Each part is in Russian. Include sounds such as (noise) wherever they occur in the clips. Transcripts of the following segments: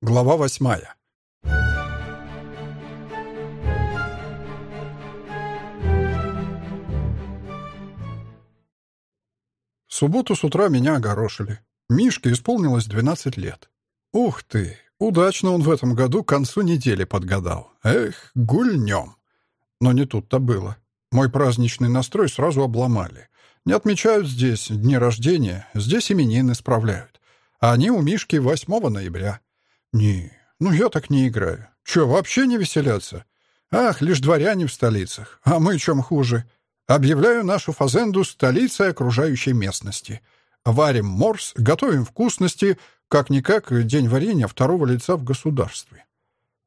Глава восьмая. В субботу с утра меня огорошили. Мишке исполнилось 12 лет. Ух ты, удачно он в этом году к концу недели подгадал. Эх, гульнем. Но не тут-то было. Мой праздничный настрой сразу обломали. Не отмечают здесь дни рождения, здесь именины справляют. А они у Мишки 8 ноября. «Не, ну я так не играю. Чё, вообще не веселятся? Ах, лишь дворяне в столицах. А мы чем хуже? Объявляю нашу фазенду столицей окружающей местности. Варим морс, готовим вкусности, как-никак день варенья второго лица в государстве».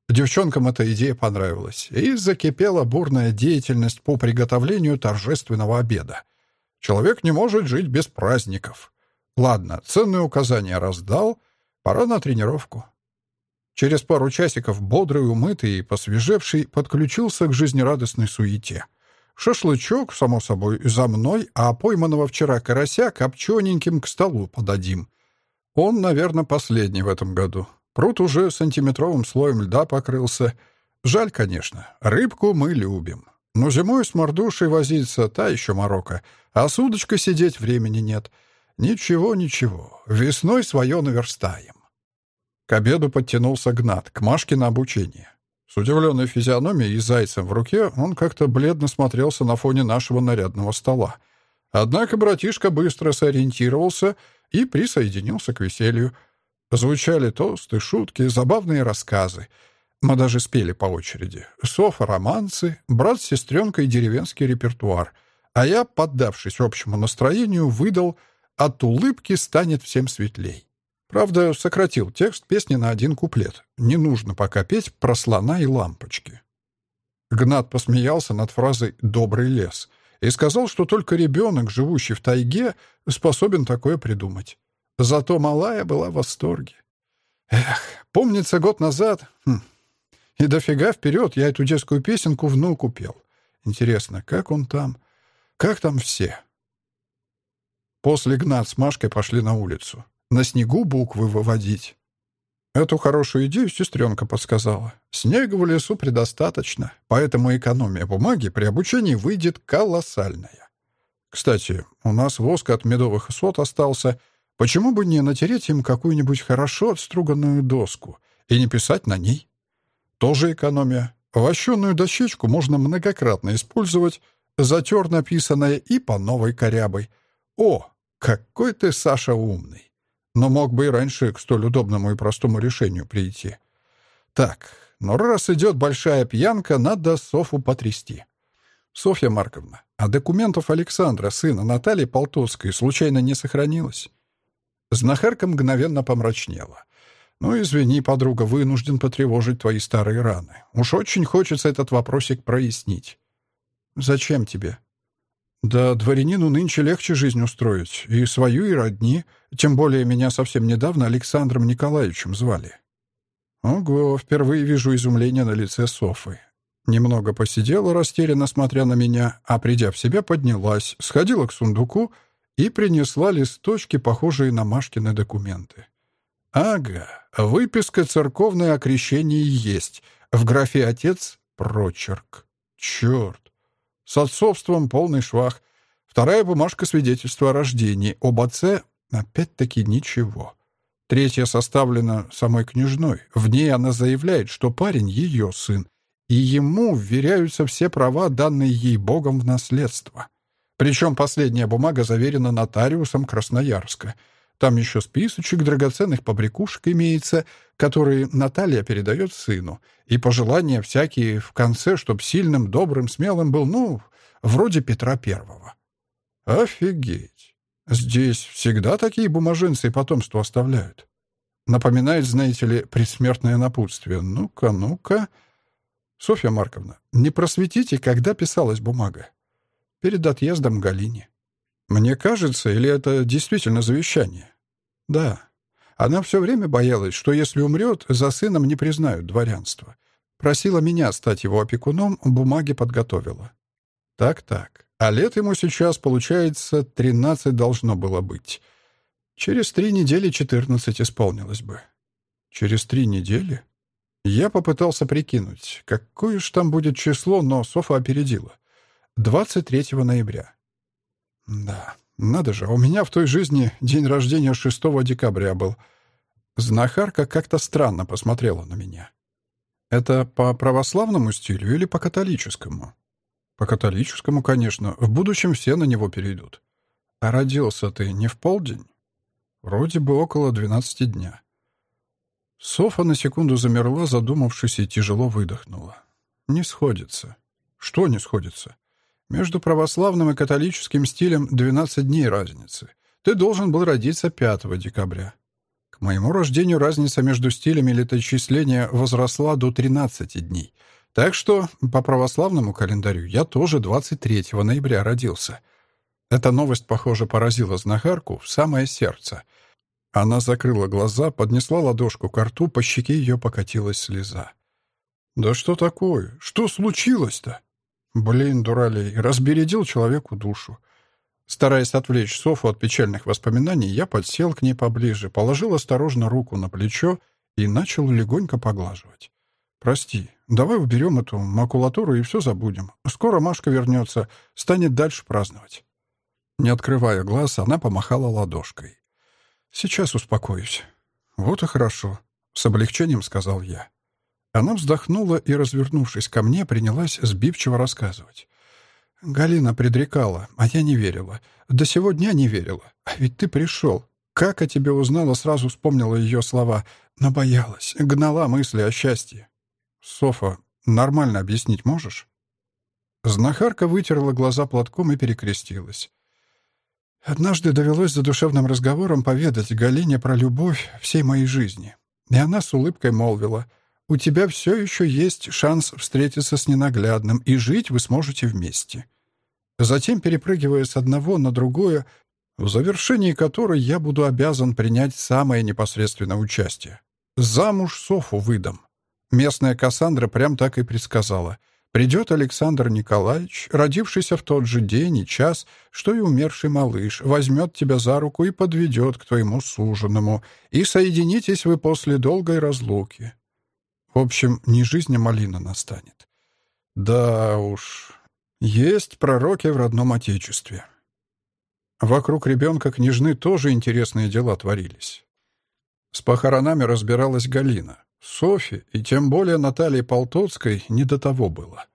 Девчонкам эта идея понравилась, и закипела бурная деятельность по приготовлению торжественного обеда. Человек не может жить без праздников. Ладно, ценные указания раздал, пора на тренировку. Через пару часиков бодрый, умытый и посвежевший подключился к жизнерадостной суете. Шашлычок, само собой, за мной, а пойманного вчера карася копчененьким к столу подадим. Он, наверное, последний в этом году. Пруд уже сантиметровым слоем льда покрылся. Жаль, конечно. Рыбку мы любим. Но зимой с мордушей возиться — та еще морока. А с удочкой сидеть времени нет. Ничего, ничего. Весной свое наверстаем. К обеду подтянулся Гнат, к Машке на обучение. С удивленной физиономией и зайцем в руке он как-то бледно смотрелся на фоне нашего нарядного стола. Однако братишка быстро сориентировался и присоединился к веселью. Звучали тосты, шутки, забавные рассказы. Мы даже спели по очереди. Софа — романсы, брат с сестренкой — деревенский репертуар. А я, поддавшись общему настроению, выдал «От улыбки станет всем светлей». Правда, сократил текст песни на один куплет. Не нужно пока петь про слона и лампочки. Гнат посмеялся над фразой «добрый лес» и сказал, что только ребенок, живущий в тайге, способен такое придумать. Зато малая была в восторге. Эх, помнится год назад... Хм, и дофига вперед я эту детскую песенку внуку пел. Интересно, как он там? Как там все? После Гнат с Машкой пошли на улицу на снегу буквы выводить. Эту хорошую идею сестренка подсказала. Снега в лесу предостаточно, поэтому экономия бумаги при обучении выйдет колоссальная. Кстати, у нас воск от медовых сот остался. Почему бы не натереть им какую-нибудь хорошо отструганную доску и не писать на ней? Тоже экономия. Вощенную дощечку можно многократно использовать, затер написанное и по новой корябой. О, какой ты, Саша, умный! Но мог бы и раньше к столь удобному и простому решению прийти. Так, но раз идет большая пьянка, надо Софу потрясти. Софья Марковна, а документов Александра, сына Натальи Полтовской, случайно не сохранилось? Знахарка мгновенно помрачнела. «Ну, извини, подруга, вынужден потревожить твои старые раны. Уж очень хочется этот вопросик прояснить». «Зачем тебе?» Да дворянину нынче легче жизнь устроить, и свою, и родни, тем более меня совсем недавно Александром Николаевичем звали. Ого, впервые вижу изумление на лице Софы. Немного посидела, растерянно смотря на меня, а придя в себя, поднялась, сходила к сундуку и принесла листочки, похожие на Машкины документы. Ага, выписка церковное окрещение есть. В графе «Отец» — прочерк. Черт! С отцовством полный швах. Вторая бумажка свидетельства о рождении. Об отце опять-таки ничего. Третья составлена самой княжной. В ней она заявляет, что парень — ее сын, и ему вверяются все права, данные ей Богом в наследство. Причем последняя бумага заверена нотариусом Красноярска. Там еще списочек драгоценных побрякушек имеется, которые Наталья передает сыну, и пожелания всякие в конце, чтоб сильным, добрым, смелым был, ну, вроде Петра Первого. Офигеть! Здесь всегда такие бумажинцы и потомство оставляют. Напоминает, знаете ли, предсмертное напутствие. Ну-ка, ну-ка. Софья Марковна, не просветите, когда писалась бумага? Перед отъездом Галине. Мне кажется, или это действительно завещание? Да. Она все время боялась, что если умрет, за сыном не признают дворянство. Просила меня стать его опекуном, бумаги подготовила. Так-так. А лет ему сейчас, получается, тринадцать должно было быть. Через три недели четырнадцать исполнилось бы. Через три недели? Я попытался прикинуть, какое ж там будет число, но Софа опередила. 23 ноября. Да, надо же, у меня в той жизни день рождения 6 декабря был. Знахарка как-то странно посмотрела на меня. Это по православному стилю или по католическому? По католическому, конечно. В будущем все на него перейдут. А родился ты не в полдень? Вроде бы около двенадцати дня. Софа на секунду замерла, задумавшись, и тяжело выдохнула. Не сходится. Что не сходится? Между православным и католическим стилем 12 дней разницы. Ты должен был родиться 5 декабря. К моему рождению разница между стилями летоисчисления возросла до 13 дней. Так что по православному календарю я тоже 23 ноября родился — эта новость, похоже, поразила знахарку в самое сердце. Она закрыла глаза, поднесла ладошку к рту, по щеке ее покатилась слеза. «Да что такое? Что случилось-то?» Блин, дуралей, разбередил человеку душу. Стараясь отвлечь Софу от печальных воспоминаний, я подсел к ней поближе, положил осторожно руку на плечо и начал легонько поглаживать. «Прости, давай уберем эту макулатуру и все забудем. Скоро Машка вернется, станет дальше праздновать». Не открывая глаз, она помахала ладошкой. «Сейчас успокоюсь». «Вот и хорошо», — с облегчением сказал я. Она вздохнула и, развернувшись ко мне, принялась сбивчиво рассказывать. «Галина предрекала, а я не верила. До сего дня не верила. А ведь ты пришел. Как о тебе узнала, сразу вспомнила ее слова. Но боялась, гнала мысли о счастье. Софа, нормально объяснить можешь?» Знахарка вытерла глаза платком и перекрестилась. Однажды довелось за душевным разговором поведать Галине про любовь всей моей жизни. И она с улыбкой молвила, «У тебя все еще есть шанс встретиться с ненаглядным, и жить вы сможете вместе». Затем, перепрыгивая с одного на другое, в завершении которой я буду обязан принять самое непосредственное участие. Замуж Софу выдам. Местная Кассандра прям так и предсказала — Придет Александр Николаевич, родившийся в тот же день и час, что и умерший малыш, возьмет тебя за руку и подведет к твоему суженому, и соединитесь вы после долгой разлуки. В общем, не жизнь, а малина настанет. Да уж, есть пророки в родном отечестве. Вокруг ребенка княжны тоже интересные дела творились. С похоронами разбиралась Галина. Софи, и тем более Наталье Полтоцкой, не до того было.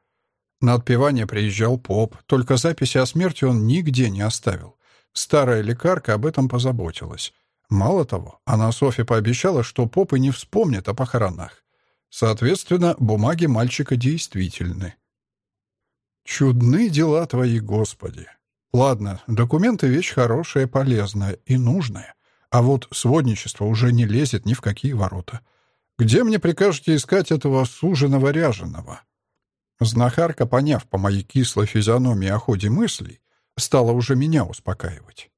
На отпевание приезжал поп, только записи о смерти он нигде не оставил. Старая лекарка об этом позаботилась. Мало того, она Софи пообещала, что поп и не вспомнит о похоронах. Соответственно, бумаги мальчика действительны. Чудны дела твои, Господи. Ладно, документы — вещь хорошая, полезная и нужная. А вот сводничество уже не лезет ни в какие ворота. Где мне прикажете искать этого суженого ряженого?» Знахарка, поняв по моей кислой физиономии о ходе мыслей, стала уже меня успокаивать.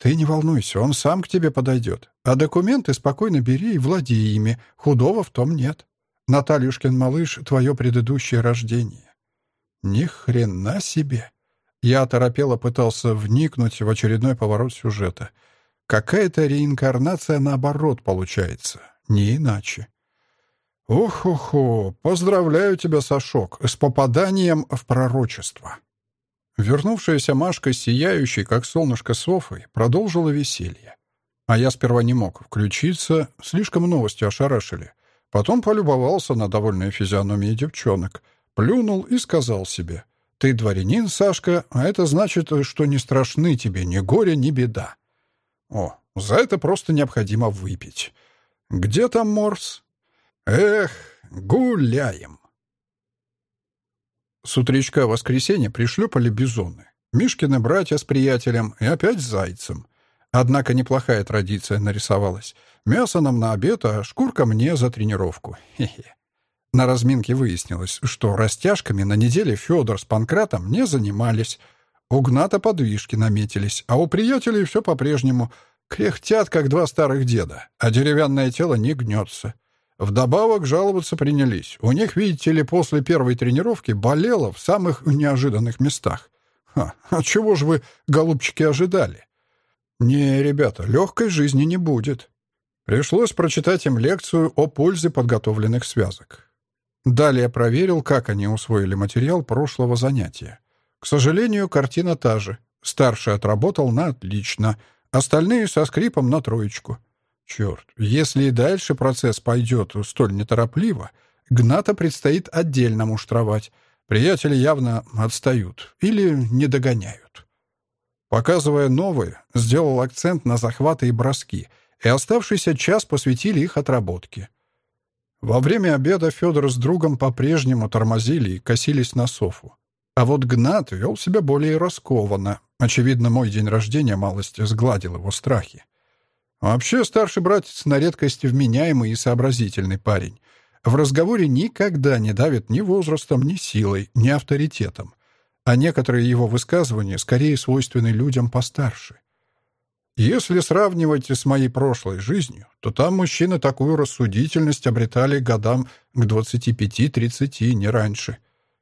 «Ты не волнуйся, он сам к тебе подойдет. А документы спокойно бери и владей ими. Худого в том нет. Натальюшкин малыш — твое предыдущее рождение». «Ни хрена себе!» Я оторопело пытался вникнуть в очередной поворот сюжета. Какая-то реинкарнация наоборот получается. Не иначе. «Ох-охо! Поздравляю тебя, Сашок, с попаданием в пророчество!» Вернувшаяся Машка, сияющей, как солнышко Софой, продолжила веселье. А я сперва не мог включиться, слишком новости ошарашили. Потом полюбовался на довольные физиономии девчонок, плюнул и сказал себе, «Ты дворянин, Сашка, а это значит, что не страшны тебе ни горе, ни беда». О, за это просто необходимо выпить. «Где там Морс?» «Эх, гуляем!» С утречка воскресенья пришлепали бизоны. Мишкины братья с приятелем и опять с зайцем. Однако неплохая традиция нарисовалась. Мясо нам на обед, а шкурка мне за тренировку. Хе-хе. На разминке выяснилось, что растяжками на неделе Федор с Панкратом не занимались. У Гната подвижки наметились, а у приятелей все по-прежнему — Кряхтят, как два старых деда, а деревянное тело не гнется. Вдобавок жаловаться принялись. У них, видите ли, после первой тренировки болело в самых неожиданных местах. Ха, а чего же вы, голубчики, ожидали? Не, ребята, легкой жизни не будет. Пришлось прочитать им лекцию о пользе подготовленных связок. Далее проверил, как они усвоили материал прошлого занятия. К сожалению, картина та же. Старший отработал на отлично, остальные со скрипом на троечку. Черт, если и дальше процесс пойдет столь неторопливо, Гната предстоит отдельно муштровать. Приятели явно отстают или не догоняют. Показывая новые, сделал акцент на захваты и броски, и оставшийся час посвятили их отработке. Во время обеда Федор с другом по-прежнему тормозили и косились на софу. А вот Гнат вел себя более раскованно. Очевидно, мой день рождения малости сгладил его страхи. Вообще, старший братец на редкость вменяемый и сообразительный парень. В разговоре никогда не давит ни возрастом, ни силой, ни авторитетом. А некоторые его высказывания скорее свойственны людям постарше. Если сравнивать с моей прошлой жизнью, то там мужчины такую рассудительность обретали годам к 25-30, не раньше.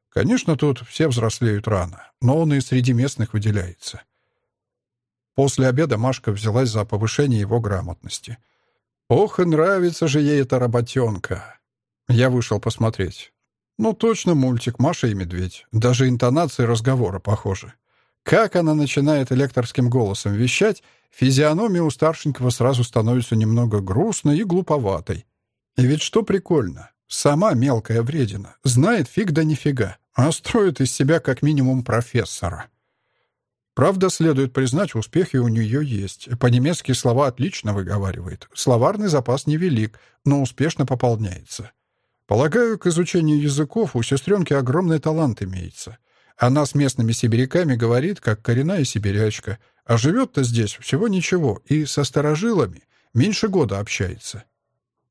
Конечно, тут все взрослеют рано, но он и среди местных выделяется. После обеда Машка взялась за повышение его грамотности. «Ох, и нравится же ей эта работенка!» Я вышел посмотреть. Ну, точно мультик «Маша и медведь». Даже интонации разговора похожи. Как она начинает лекторским голосом вещать, физиономия у старшенького сразу становится немного грустной и глуповатой. И ведь что прикольно, сама мелкая вредина, знает фиг да нифига, а строит из себя как минимум профессора. Правда, следует признать, успехи у нее есть. По-немецки слова отлично выговаривает. Словарный запас невелик, но успешно пополняется. Полагаю, к изучению языков у сестренки огромный талант имеется. Она с местными сибиряками говорит, как коренная сибирячка, а живет-то здесь всего ничего, и со старожилами меньше года общается.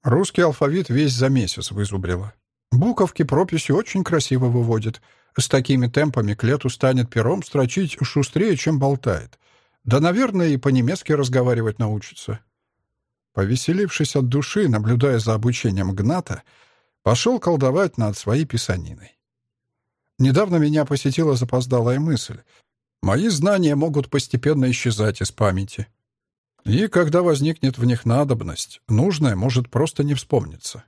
Русский алфавит весь за месяц вызубрила. Буковки прописи очень красиво выводит — с такими темпами к лету станет пером строчить шустрее, чем болтает. Да, наверное, и по-немецки разговаривать научится. Повеселившись от души, наблюдая за обучением Гната, пошел колдовать над своей писаниной. Недавно меня посетила запоздалая мысль. Мои знания могут постепенно исчезать из памяти. И когда возникнет в них надобность, нужное может просто не вспомниться.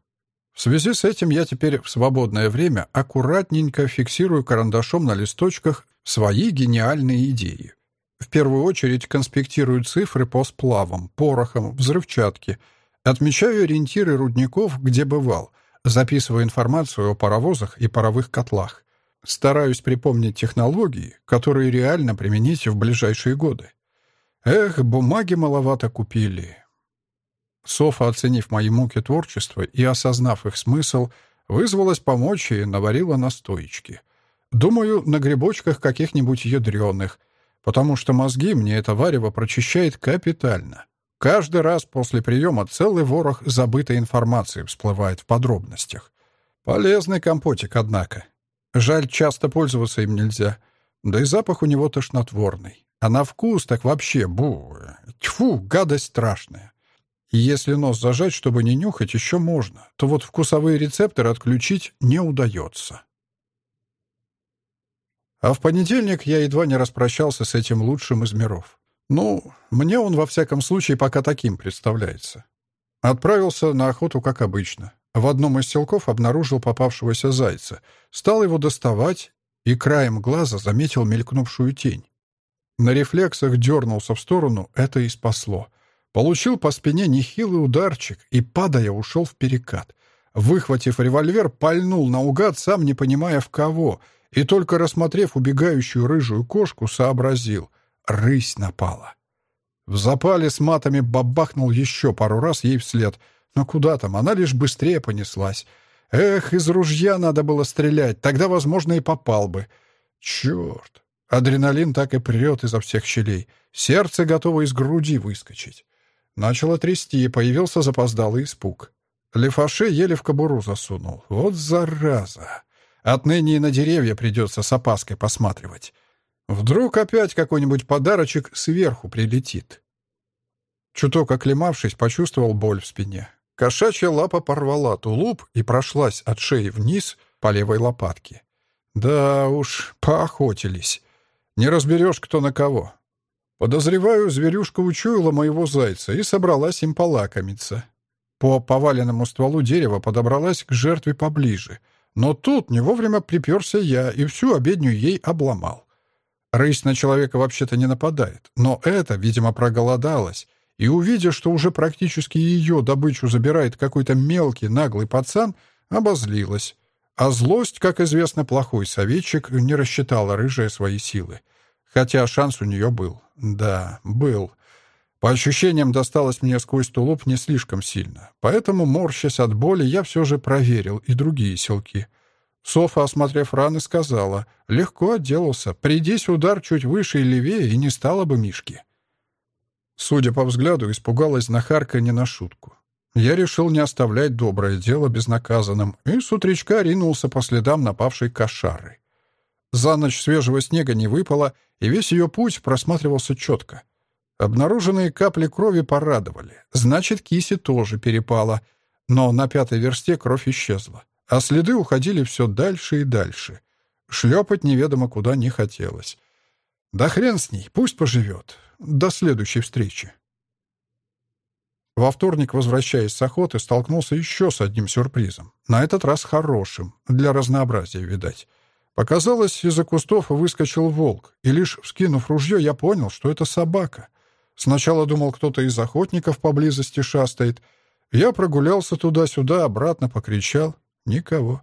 В связи с этим я теперь в свободное время аккуратненько фиксирую карандашом на листочках свои гениальные идеи. В первую очередь конспектирую цифры по сплавам, порохам, взрывчатке, отмечаю ориентиры рудников, где бывал, записываю информацию о паровозах и паровых котлах. Стараюсь припомнить технологии, которые реально применить в ближайшие годы. Эх, бумаги маловато купили. Софа, оценив мои муки творчества и осознав их смысл, вызвалась помочь и наварила настоечки. Думаю, на грибочках каких-нибудь ядреных, потому что мозги мне это варево прочищает капитально. Каждый раз после приема целый ворох забытой информации всплывает в подробностях. Полезный компотик, однако. Жаль, часто пользоваться им нельзя. Да и запах у него тошнотворный. А на вкус так вообще бу... Тьфу, гадость страшная. Если нос зажать, чтобы не нюхать, еще можно, то вот вкусовые рецепторы отключить не удается. А в понедельник я едва не распрощался с этим лучшим из миров. Ну, мне он во всяком случае пока таким представляется. Отправился на охоту, как обычно. В одном из селков обнаружил попавшегося зайца, стал его доставать и краем глаза заметил мелькнувшую тень. На рефлексах дернулся в сторону, это и спасло — Получил по спине нехилый ударчик и, падая, ушел в перекат. Выхватив револьвер, пальнул наугад, сам не понимая в кого, и только рассмотрев убегающую рыжую кошку, сообразил — рысь напала. В запале с матами бабахнул еще пару раз ей вслед. Но куда там, она лишь быстрее понеслась. Эх, из ружья надо было стрелять, тогда, возможно, и попал бы. Черт! Адреналин так и прет изо всех щелей. Сердце готово из груди выскочить. Начало трясти, появился запоздалый испуг. Лефаше еле в кобуру засунул. Вот зараза! Отныне и на деревья придется с опаской посматривать. Вдруг опять какой-нибудь подарочек сверху прилетит. Чуток оклемавшись, почувствовал боль в спине. Кошачья лапа порвала тулуп и прошлась от шеи вниз по левой лопатке. Да уж, поохотились. Не разберешь, кто на кого. Подозреваю, зверюшка учуяла моего зайца и собралась им полакомиться. по поваленному стволу дерева подобралась к жертве поближе. Но тут не вовремя приперся я и всю обедню ей обломал. Рысь на человека вообще-то не нападает, но это, видимо, проголодалась, и, увидя, что уже практически ее добычу забирает какой-то мелкий наглый пацан, обозлилась. А злость, как известно, плохой советчик, не рассчитала рыжая свои силы. Хотя шанс у нее был. Да, был. По ощущениям, досталось мне сквозь тулуп не слишком сильно. Поэтому, морщась от боли, я все же проверил и другие селки. Софа, осмотрев раны, сказала, «Легко отделался. Придись удар чуть выше и левее, и не стало бы Мишки». Судя по взгляду, испугалась знахарка не на шутку. Я решил не оставлять доброе дело безнаказанным и с утречка ринулся по следам напавшей кошары. За ночь свежего снега не выпало, и весь ее путь просматривался четко. Обнаруженные капли крови порадовали. Значит, киси тоже перепала. Но на пятой версте кровь исчезла. А следы уходили все дальше и дальше. Шлепать неведомо куда не хотелось. Да хрен с ней, пусть поживет. До следующей встречи. Во вторник, возвращаясь с охоты, столкнулся еще с одним сюрпризом. На этот раз хорошим, для разнообразия, видать. Показалось, из-за кустов выскочил волк, и лишь вскинув ружье, я понял, что это собака — Сначала думал, кто-то из охотников поблизости шастает. Я прогулялся туда-сюда, обратно покричал. Никого.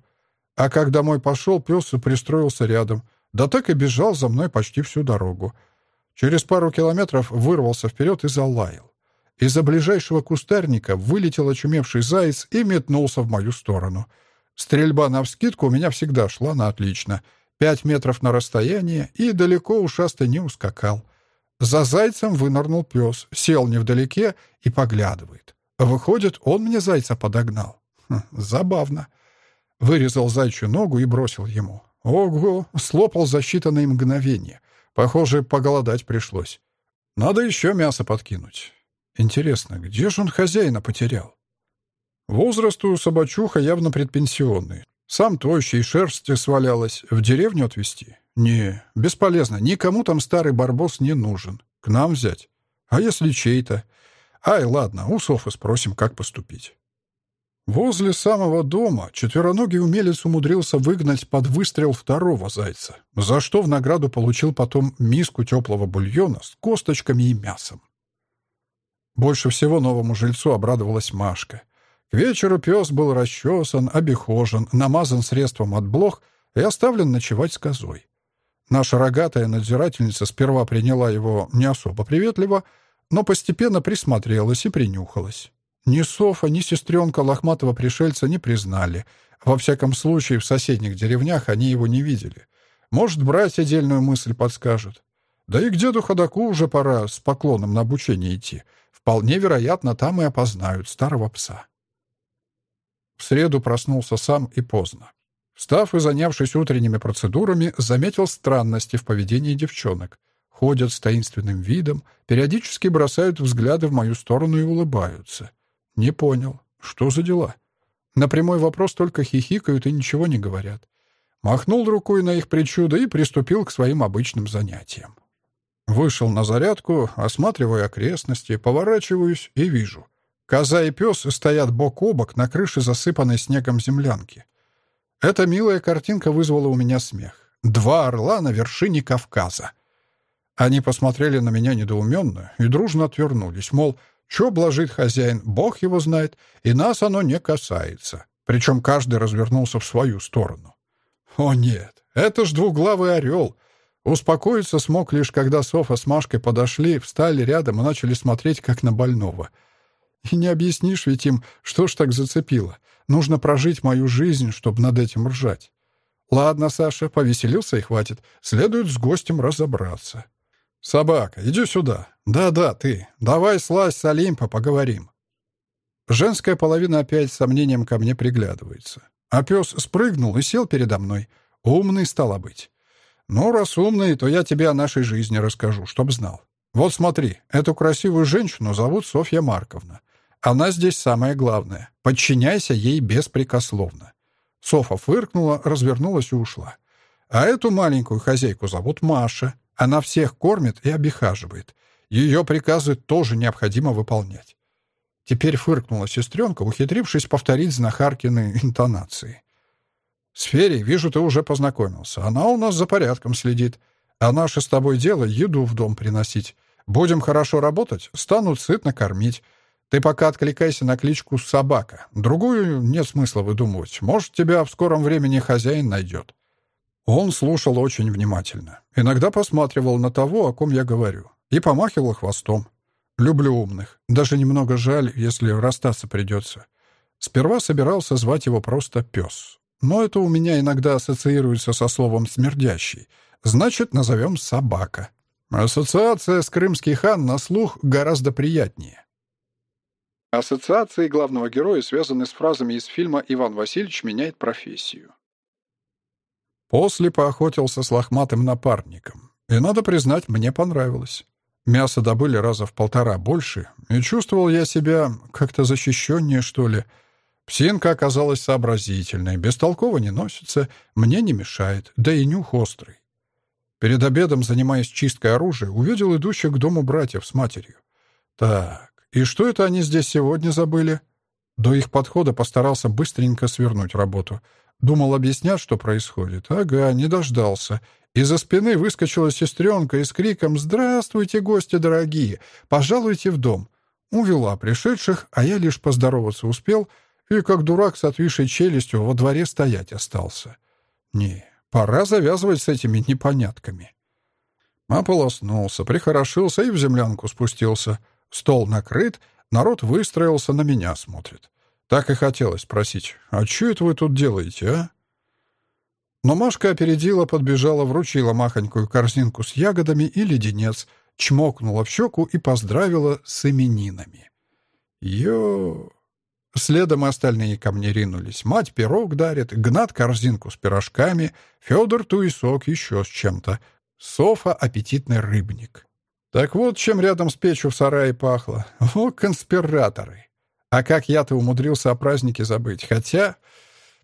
А как домой пошел, пес пристроился рядом. Да так и бежал за мной почти всю дорогу. Через пару километров вырвался вперед и залаял. Из-за ближайшего кустарника вылетел очумевший заяц и метнулся в мою сторону. Стрельба навскидку у меня всегда шла на отлично. Пять метров на расстояние, и далеко ушастый не ускакал. За зайцем вынырнул пес, сел невдалеке и поглядывает. Выходит, он мне зайца подогнал. Хм, забавно. Вырезал зайчью ногу и бросил ему. Ого, слопал за считанные мгновения. Похоже, поголодать пришлось. Надо еще мясо подкинуть. Интересно, где же он хозяина потерял? Возраст у собачуха явно предпенсионный. Сам тощий, шерсть свалялась. В деревню отвезти? «Не, бесполезно. Никому там старый барбос не нужен. К нам взять. А если чей-то? Ай, ладно, у Софы спросим, как поступить». Возле самого дома четвероногий умелец умудрился выгнать под выстрел второго зайца, за что в награду получил потом миску теплого бульона с косточками и мясом. Больше всего новому жильцу обрадовалась Машка. К вечеру пес был расчесан, обихожен, намазан средством от блох и оставлен ночевать с козой. Наша рогатая надзирательница сперва приняла его не особо приветливо, но постепенно присмотрелась и принюхалась. Ни Софа, ни сестренка лохматого пришельца не признали. Во всяком случае, в соседних деревнях они его не видели. Может, брать отдельную мысль подскажет. Да и к деду Ходаку уже пора с поклоном на обучение идти. Вполне вероятно, там и опознают старого пса. В среду проснулся сам и поздно. Встав и занявшись утренними процедурами, заметил странности в поведении девчонок. Ходят с таинственным видом, периодически бросают взгляды в мою сторону и улыбаются. Не понял, что за дела? На прямой вопрос только хихикают и ничего не говорят. Махнул рукой на их причуды и приступил к своим обычным занятиям. Вышел на зарядку, осматривая окрестности, поворачиваюсь и вижу. Коза и пес стоят бок о бок на крыше засыпанной снегом землянки. Эта милая картинка вызвала у меня смех. Два орла на вершине Кавказа. Они посмотрели на меня недоуменно и дружно отвернулись, мол, что блажит хозяин, бог его знает, и нас оно не касается. Причем каждый развернулся в свою сторону. О нет, это ж двуглавый орел. Успокоиться смог лишь, когда Софа с Машкой подошли, встали рядом и начали смотреть, как на больного. И не объяснишь ведь им, что ж так зацепило. Нужно прожить мою жизнь, чтобы над этим ржать. Ладно, Саша, повеселился и хватит. Следует с гостем разобраться. Собака, иди сюда. Да-да, ты. Давай слазь с Олимпа, поговорим. Женская половина опять с сомнением ко мне приглядывается. А пес спрыгнул и сел передо мной. Умный стало быть. Ну, раз умный, то я тебе о нашей жизни расскажу, чтоб знал. Вот смотри, эту красивую женщину зовут Софья Марковна. Она здесь самое главное. Подчиняйся ей беспрекословно. Софа фыркнула, развернулась и ушла. А эту маленькую хозяйку зовут Маша. Она всех кормит и обихаживает. Ее приказы тоже необходимо выполнять. Теперь фыркнула сестренка, ухитрившись повторить знахаркины интонации. «С Ферей, вижу, ты уже познакомился. Она у нас за порядком следит. А наше с тобой дело — еду в дом приносить. Будем хорошо работать, станут сытно кормить. Ты пока откликайся на кличку «Собака». Другую нет смысла выдумывать. Может, тебя в скором времени хозяин найдет». Он слушал очень внимательно. Иногда посматривал на того, о ком я говорю, и помахивал хвостом. Люблю умных. Даже немного жаль, если расстаться придется. Сперва собирался звать его просто «пес». Но это у меня иногда ассоциируется со словом «смердящий». Значит, назовем «собака». Ассоциация с крымский хан на слух гораздо приятнее. Ассоциации главного героя связаны с фразами из фильма «Иван Васильевич меняет профессию». После поохотился с лохматым напарником. И, надо признать, мне понравилось. Мясо добыли раза в полтора больше, и чувствовал я себя как-то защищеннее, что ли. Псинка оказалась сообразительной, бестолково не носится, мне не мешает, да и нюх острый. Перед обедом, занимаясь чисткой оружия, увидел идущих к дому братьев с матерью. Так, и что это они здесь сегодня забыли? До их подхода постарался быстренько свернуть работу. Думал объяснять, что происходит. Ага, не дождался. Из-за спины выскочила сестренка и с криком «Здравствуйте, гости дорогие! Пожалуйте в дом!» Увела пришедших, а я лишь поздороваться успел и, как дурак с отвисшей челюстью, во дворе стоять остался. Не, пора завязывать с этими непонятками. Ополоснулся, прихорошился и в землянку спустился — Стол накрыт, народ выстроился, на меня смотрит. Так и хотелось спросить, а что это вы тут делаете, а? Но Машка опередила, подбежала, вручила махонькую корзинку с ягодами и леденец, чмокнула в щеку и поздравила с именинами. Ё... Следом остальные ко мне ринулись. Мать пирог дарит, Гнат корзинку с пирожками, Федор туесок еще с чем-то, Софа аппетитный рыбник. Так вот, чем рядом с печью в сарае пахло. О, конспираторы! А как я-то умудрился о празднике забыть. Хотя,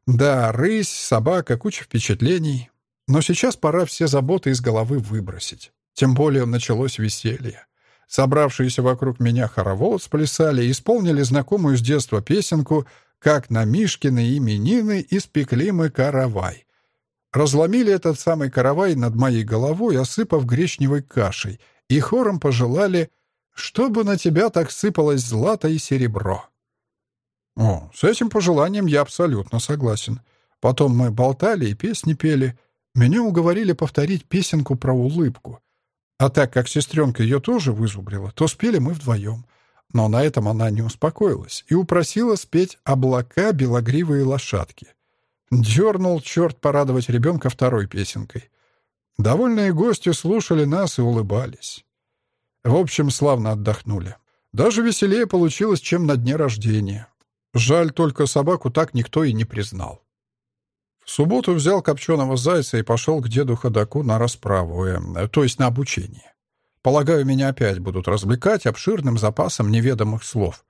да, рысь, собака, куча впечатлений. Но сейчас пора все заботы из головы выбросить. Тем более началось веселье. Собравшиеся вокруг меня хоровод сплясали и исполнили знакомую с детства песенку «Как на Мишкины именины испекли мы каравай». Разломили этот самый каравай над моей головой, осыпав гречневой кашей — и хором пожелали, чтобы на тебя так сыпалось злато и серебро. О, с этим пожеланием я абсолютно согласен. Потом мы болтали и песни пели. Меня уговорили повторить песенку про улыбку. А так как сестренка ее тоже вызубрила, то спели мы вдвоем. Но на этом она не успокоилась и упросила спеть «Облака, белогривые лошадки». Дернул черт порадовать ребенка второй песенкой. Довольные гости слушали нас и улыбались. В общем, славно отдохнули. Даже веселее получилось, чем на дне рождения. Жаль, только собаку так никто и не признал. В субботу взял копченого зайца и пошел к деду ходаку на расправу, э, то есть на обучение. Полагаю, меня опять будут развлекать обширным запасом неведомых слов.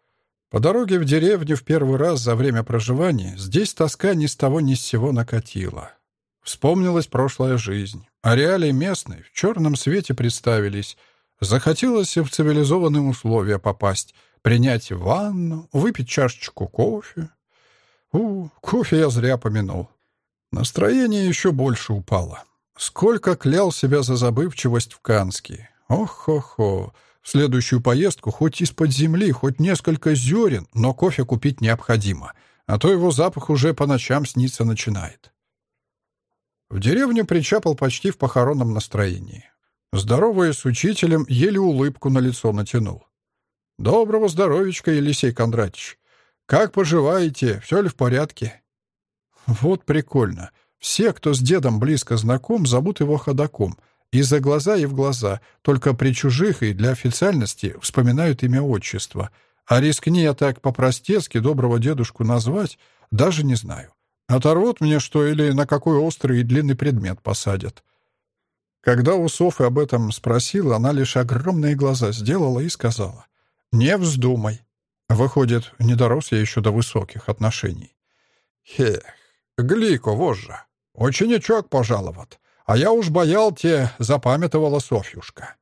По дороге в деревню в первый раз за время проживания здесь тоска ни с того ни с сего накатила. Вспомнилась прошлая жизнь. А реалии местные в черном свете представились. Захотелось в цивилизованные условия попасть, принять ванну, выпить чашечку кофе. У, кофе я зря помянул. Настроение еще больше упало. Сколько клял себя за забывчивость в Канске. Ох-хо-хо. В следующую поездку хоть из-под земли, хоть несколько зерен, но кофе купить необходимо, а то его запах уже по ночам снится начинает. В деревню причапал почти в похоронном настроении. Здоровый с учителем, еле улыбку на лицо натянул. «Доброго здоровичка, Елисей Кондратьевич! Как поживаете? Все ли в порядке?» Вот прикольно. Все, кто с дедом близко знаком, зовут его ходаком. И за глаза, и в глаза. Только при чужих и для официальности вспоминают имя отчества. А рискни я так по-простецки доброго дедушку назвать, даже не знаю. Оторвут мне что или на какой острый и длинный предмет посадят. Когда у Софы об этом спросила, она лишь огромные глаза сделала и сказала. «Не вздумай». Выходит, не дорос я еще до высоких отношений. «Хех, Глико, вожжа, ученичок пожаловат, а я уж боял те, запамятовала Софьюшка».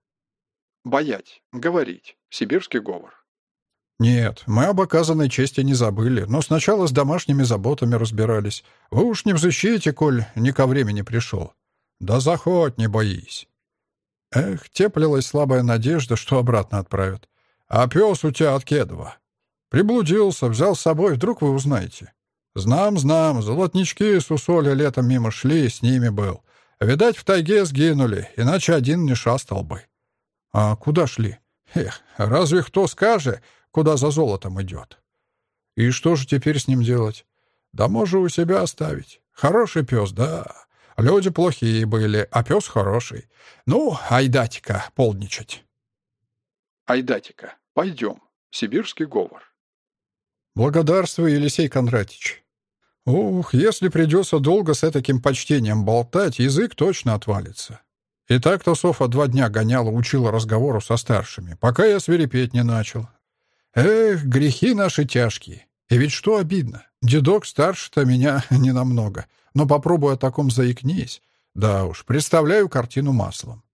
«Боять, говорить, сибирский говор». «Нет, мы об оказанной чести не забыли, но сначала с домашними заботами разбирались. Вы уж не взыщите, коль не ко времени пришел. Да заходь, не боись». Эх, теплилась слабая надежда, что обратно отправят. «А пес у тебя от Кедова. Приблудился, взял с собой, вдруг вы узнаете». «Знам, знам, золотнички с усоля летом мимо шли, с ними был. Видать, в тайге сгинули, иначе один не шастал бы». «А куда шли?» «Эх, разве кто скажет?» куда за золотом идет. И что же теперь с ним делать? Да можно у себя оставить. Хороший пес, да. Люди плохие были, а пес хороший. Ну, айдатика, полничать. Айдатика, пойдем. Сибирский говор. Благодарствую, Елисей Кондратич. Ух, если придется долго с таким почтением болтать, язык точно отвалится. И так-то Софа два дня гоняла, учила разговору со старшими, пока я свирепеть не начал. Эх, грехи наши тяжкие. И ведь что обидно? Дедок старше-то меня (laughs) не намного. Но попробуй о таком заикнись. Да уж, представляю картину маслом.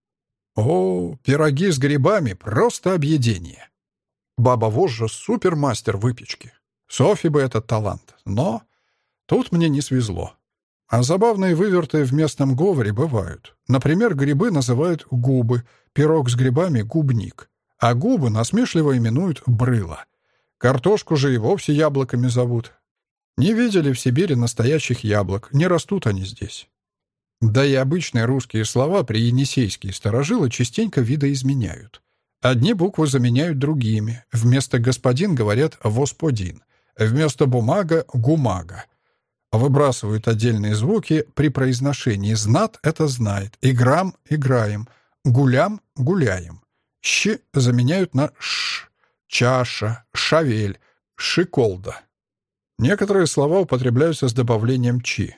О, пироги с грибами — просто объедение. Баба Вожжа — супермастер выпечки. Софи бы этот талант. Но тут мне не свезло. А забавные выверты в местном говоре бывают. Например, грибы называют губы, пирог с грибами — губник а губы насмешливо именуют брыло. Картошку же и вовсе яблоками зовут. Не видели в Сибири настоящих яблок, не растут они здесь. Да и обычные русские слова при енисейские сторожилы частенько видоизменяют. Одни буквы заменяют другими. Вместо «господин» говорят «восподин», вместо «бумага» — «гумага». Выбрасывают отдельные звуки при произношении «знат» — это «знает», «играм» — «играем», «гулям» — «гуляем». «щ» заменяют на «ш», «чаша», «шавель», «шиколда». Некоторые слова употребляются с добавлением «чи».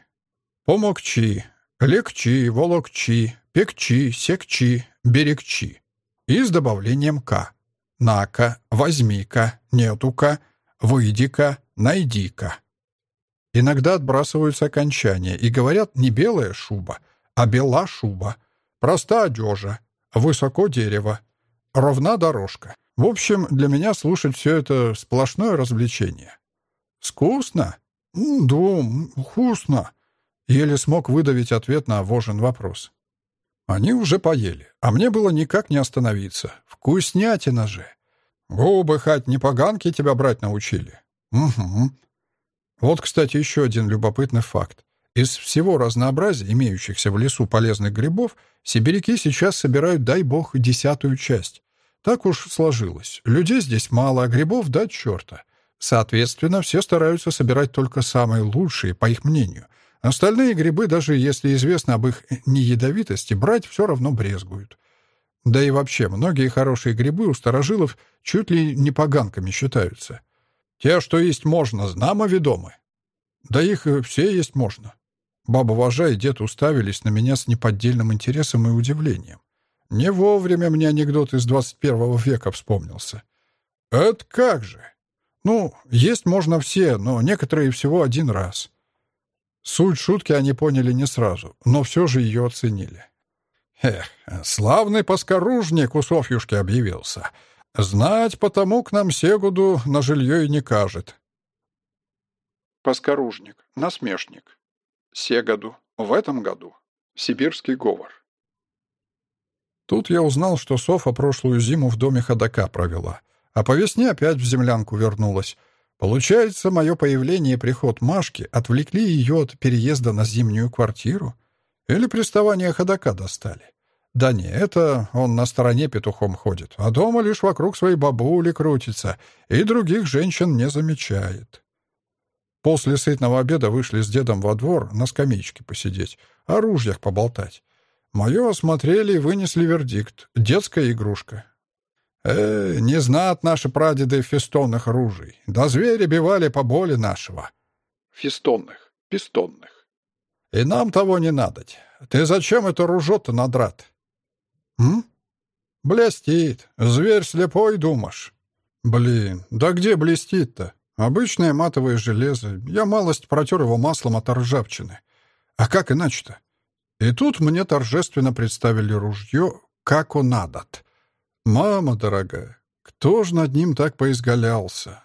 Помогчи, легчи, волокчи, пекчи, секчи, берегчи. И с добавлением «ка». «На-ка», «возьми-ка», «нету-ка», «выйди-ка», «найди-ка». Иногда отбрасываются окончания и говорят не белая шуба, а бела шуба, проста одежа, высоко дерево, ровна дорожка. В общем, для меня слушать все это сплошное развлечение. «Скусно?» «Да, вкусно», — еле смог выдавить ответ на Вожин вопрос. Они уже поели, а мне было никак не остановиться. Вкуснятина же. Губы хоть не поганки тебя брать научили. Угу. Вот, кстати, еще один любопытный факт. Из всего разнообразия имеющихся в лесу полезных грибов сибиряки сейчас собирают, дай бог, десятую часть. Так уж сложилось. Людей здесь мало, а грибов дать черта. Соответственно, все стараются собирать только самые лучшие, по их мнению. Остальные грибы, даже если известно об их неядовитости, брать все равно брезгуют. Да и вообще, многие хорошие грибы у старожилов чуть ли не поганками считаются. Те, что есть можно, знамо ведомы. Да их все есть можно. Баба Важа и дед уставились на меня с неподдельным интересом и удивлением. Не вовремя мне анекдот из 21 века вспомнился. Это как же? Ну, есть можно все, но некоторые всего один раз. Суть шутки они поняли не сразу, но все же ее оценили. Эх, славный поскоружник у Софьюшки объявился. Знать потому к нам Сегуду на жилье и не кажет. Поскоружник, насмешник. Сегоду в этом году. Сибирский говор. Тут я узнал, что Софа прошлую зиму в доме ходока провела, а по весне опять в землянку вернулась. Получается, мое появление и приход Машки отвлекли ее от переезда на зимнюю квартиру? Или приставание ходока достали? Да не, это он на стороне петухом ходит, а дома лишь вокруг своей бабули крутится и других женщин не замечает. После сытного обеда вышли с дедом во двор на скамеечке посидеть, о ружьях поболтать. Мое осмотрели и вынесли вердикт. Детская игрушка. Э, не знат наши прадеды фестонных ружей. Да звери бивали по боли нашего. Фестонных, пистонных. И нам того не надоть. Ты зачем это ружо-то надрат? М? Блестит. Зверь слепой, думаешь? Блин, да где блестит-то? Обычное матовое железо. Я малость протер его маслом от ржавчины. А как иначе-то? И тут мне торжественно представили ружье, как он надот. Мама дорогая, Кто ж над ним так поизгалялся?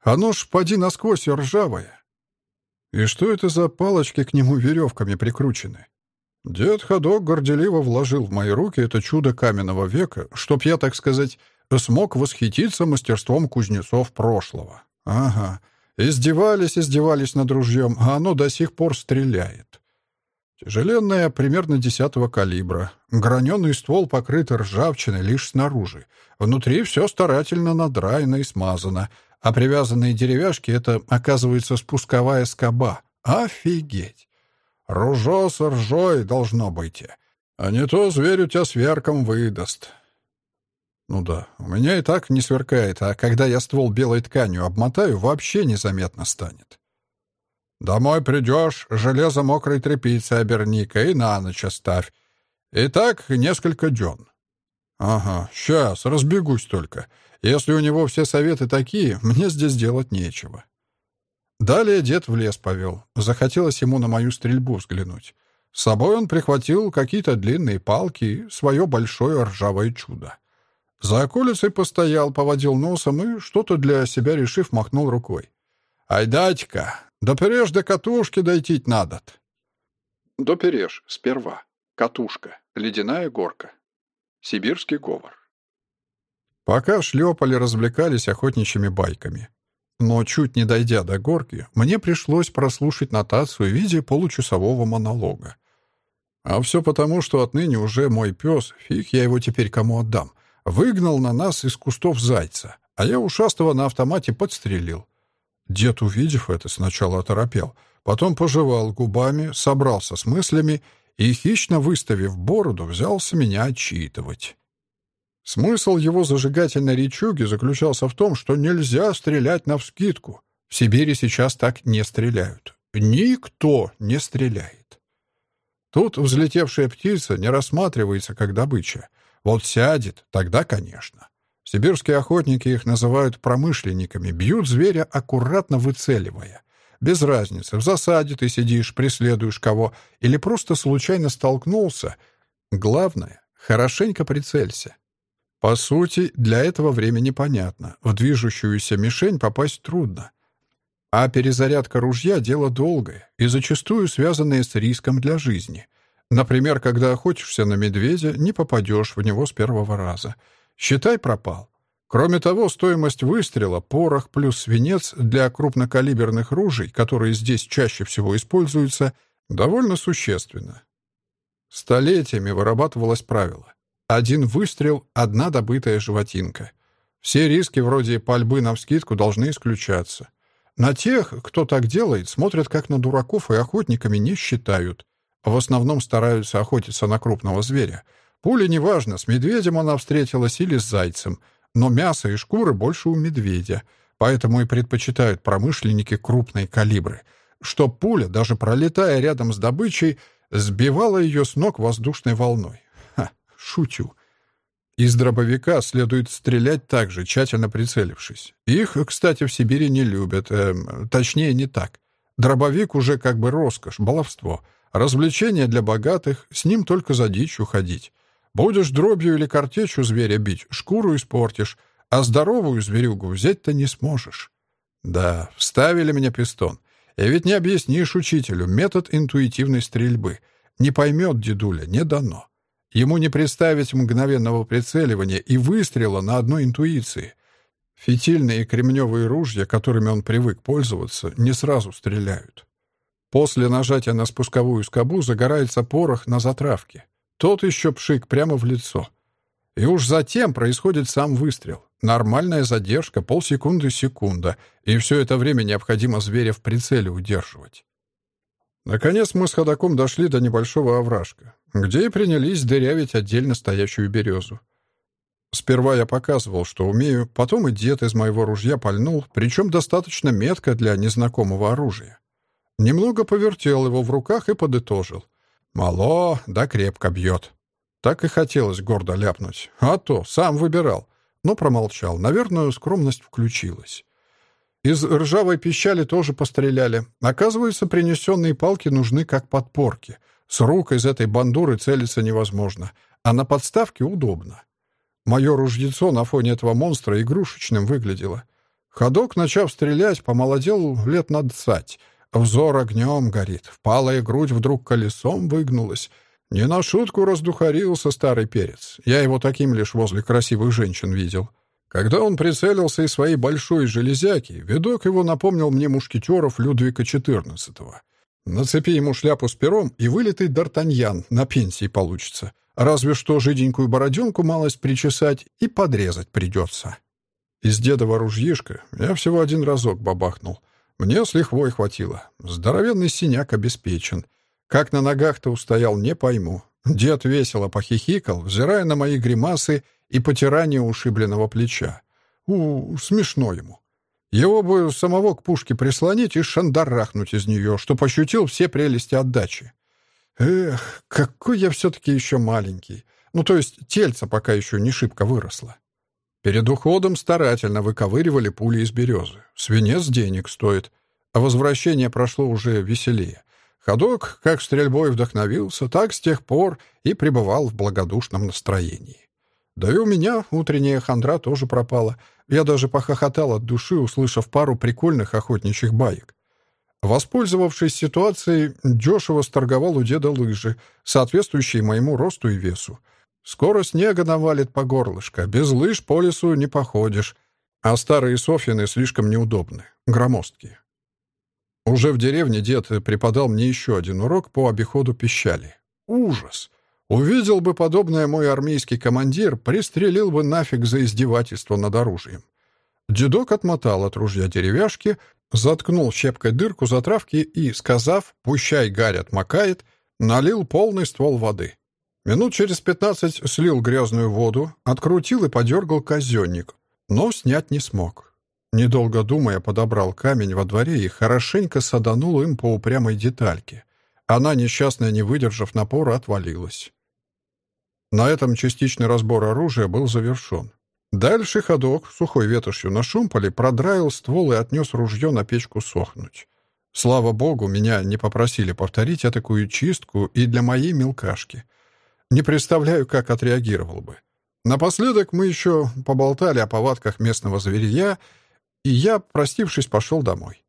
Оно ж поди насквозь ржавое. И что это за палочки к нему веревками прикручены? Дед Ходок горделиво вложил в мои руки это чудо каменного века, чтоб я, так сказать, смог восхититься мастерством кузнецов прошлого. Ага, издевались, издевались над ружьем, а оно до сих пор стреляет. Тяжеленное, примерно десятого калибра. Граненый ствол покрыт ржавчиной лишь снаружи. Внутри все старательно надраено и смазано, а привязанные деревяшки — это, оказывается, спусковая скоба. Офигеть! Ружо с ржой должно быть. А не то зверь у тебя сверком выдаст. Ну да, у меня и так не сверкает, а когда я ствол белой тканью обмотаю, вообще незаметно станет. Домой придешь, железо мокрой тряпицей оберни-ка и на ночь оставь. И так несколько дён. Ага, сейчас, разбегусь только. Если у него все советы такие, мне здесь делать нечего. Далее дед в лес повел. Захотелось ему на мою стрельбу взглянуть. С собой он прихватил какие-то длинные палки и свое большое ржавое чудо. За околицей постоял, поводил носом и, что-то для себя решив, махнул рукой. «Ай, дать-ка, допережь до катушки дойти надо». Допережь, сперва. Катушка, ледяная горка. Сибирский говор. Пока шлепали, развлекались охотничьими байками. Но чуть не дойдя до горки, мне пришлось прослушать нотацию в виде получасового монолога. А все потому, что отныне уже мой пес, фиг я его теперь кому отдам, выгнал на нас из кустов зайца, а я ушастого на автомате подстрелил. Дед, увидев это, сначала оторопел, потом пожевал губами, собрался с мыслями и, хищно выставив бороду, взялся меня отчитывать. Смысл его зажигательной речуги заключался в том, что нельзя стрелять навскидку. В Сибири сейчас так не стреляют. Никто не стреляет. Тут взлетевшая птица не рассматривается как добыча. Вот сядет, тогда, конечно. Сибирские охотники их называют промышленниками, бьют зверя, аккуратно выцеливая. Без разницы, в засаде ты сидишь, преследуешь кого, или просто случайно столкнулся. Главное — хорошенько прицелься. По сути, для этого времени понятно. В движущуюся мишень попасть трудно. А перезарядка ружья — дело долгое и зачастую связанное с риском для жизни. Например, когда охотишься на медведя, не попадешь в него с первого раза. Считай, пропал. Кроме того, стоимость выстрела, порох плюс свинец для крупнокалиберных ружей, которые здесь чаще всего используются, довольно существенна. Столетиями вырабатывалось правило. Один выстрел — одна добытая животинка. Все риски вроде пальбы навскидку должны исключаться. На тех, кто так делает, смотрят как на дураков и охотниками не считают. В основном стараются охотиться на крупного зверя. Пуля неважно, с медведем она встретилась или с зайцем, но мясо и шкуры больше у медведя, поэтому и предпочитают промышленники крупные калибры, чтоб пуля, даже пролетая рядом с добычей, сбивала ее с ног воздушной волной. Шучу. Из дробовика следует стрелять также, тщательно прицелившись. Их, кстати, в Сибири не любят. Э, точнее, не так. Дробовик уже как бы роскошь, баловство. Развлечение для богатых, с ним только за дичью ходить. Будешь дробью или картечью зверя бить, шкуру испортишь, а здоровую зверюгу взять-то не сможешь. Да, вставили мне пистон. И ведь не объяснишь учителю метод интуитивной стрельбы. Не поймет дедуля, не дано. Ему не представить мгновенного прицеливания и выстрела на одной интуиции. Фитильные кремневые ружья, которыми он привык пользоваться, не сразу стреляют. После нажатия на спусковую скобу загорается порох на затравке. Тот еще пшик прямо в лицо. И уж затем происходит сам выстрел. Нормальная задержка, полсекунды-секунда, и все это время необходимо зверя в прицеле удерживать. Наконец мы с ходаком дошли до небольшого овражка, где и принялись дырявить отдельно стоящую березу. Сперва я показывал, что умею, потом и дед из моего ружья пальнул, причем достаточно метко для незнакомого оружия. Немного повертел его в руках и подытожил. «Мало, да крепко бьет». Так и хотелось гордо ляпнуть. А то, сам выбирал. Но промолчал. Наверное, скромность включилась. Из ржавой пищали тоже постреляли. Оказывается, принесенные палки нужны как подпорки. С рук из этой бандуры целиться невозможно, а на подставке удобно. Мое ружьецо на фоне этого монстра игрушечным выглядело. Ходок, начав стрелять, помолодел лет на двадцать. Взор огнем горит, впалая грудь вдруг колесом выгнулась. Не на шутку раздухарился старый перец. Я его таким лишь возле красивых женщин видел. Когда он прицелился из своей большой железяки, видок его напомнил мне мушкетеров Людвига XIV. Нацепи ему шляпу с пером, и вылитый Д'Артаньян на пенсии получится. Разве что жиденькую бороденку малость причесать и подрезать придется. Из дедова ружьишка я всего один разок бабахнул. Мне с лихвой хватило. Здоровенный синяк обеспечен. Как на ногах-то устоял, не пойму. Дед весело похихикал, взирая на мои гримасы и потирание ушибленного плеча. У, смешно ему. Его бы самого к пушке прислонить и шандарахнуть из нее, чтоб ощутил все прелести отдачи. Эх, какой я все-таки еще маленький. Ну, то есть тельца пока еще не шибко выросло. Перед уходом старательно выковыривали пули из березы. Свинец денег стоит. А возвращение прошло уже веселее. Ходок как стрельбой вдохновился, так с тех пор и пребывал в благодушном настроении. Да и у меня утренняя хандра тоже пропала — я даже похохотал от души, услышав пару прикольных охотничьих баек. Воспользовавшись ситуацией, дешево сторговал у деда лыжи, соответствующие моему росту и весу. Скоро снега навалит по горлышко, без лыж по лесу не походишь, а старые софьины слишком неудобны, громоздкие. Уже в деревне дед преподал мне еще один урок по обиходу пищали. Ужас! Увидел бы подобное мой армейский командир, пристрелил бы нафиг за издевательство над оружием. Дедок отмотал от ружья деревяшки, заткнул щепкой дырку затравки и, сказав «пущай гарь отмокает», налил полный ствол воды. Минут через пятнадцать слил грязную воду, открутил и подергал казенник, но снять не смог. Недолго думая, подобрал камень во дворе и хорошенько саданул им по упрямой детальке. Она, несчастная, не выдержав напора, отвалилась. На этом частичный разбор оружия был завершен. Дальше ходок сухой ветошью на шумполе продраил ствол и отнес ружье на печку сохнуть. Слава богу, меня не попросили повторить такую чистку и для моей мелкашки. Не представляю, как отреагировал бы. Напоследок мы еще поболтали о повадках местного зверья, и я, простившись, пошел домой.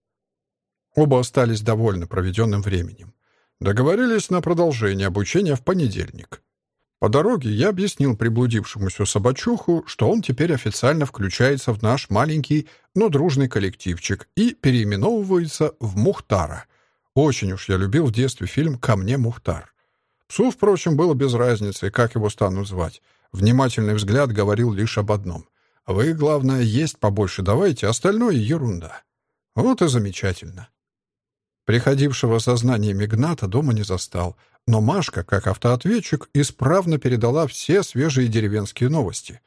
Оба остались довольны проведенным временем. Договорились на продолжение обучения в понедельник. По дороге я объяснил приблудившемуся собачуху, что он теперь официально включается в наш маленький, но дружный коллективчик и переименовывается в Мухтара. Очень уж я любил в детстве фильм «Ко мне Мухтар». Псу, впрочем, было без разницы, как его станут звать. Внимательный взгляд говорил лишь об одном. «Вы, главное, есть побольше давайте, остальное — ерунда». Вот и замечательно. Приходившего сознание Мигната дома не застал, но Машка, как автоответчик, исправно передала все свежие деревенские новости.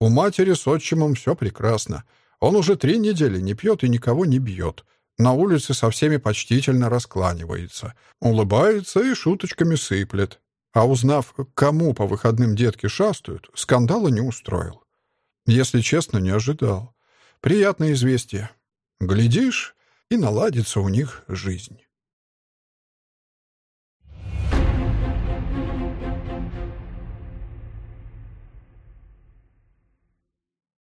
У матери с отчимом все прекрасно. Он уже три недели не пьет и никого не бьет. На улице со всеми почтительно раскланивается. Улыбается и шуточками сыплет. А узнав, кому по выходным детки шастают, скандала не устроил. Если честно, не ожидал. Приятное известие. Глядишь, и наладится у них жизнь.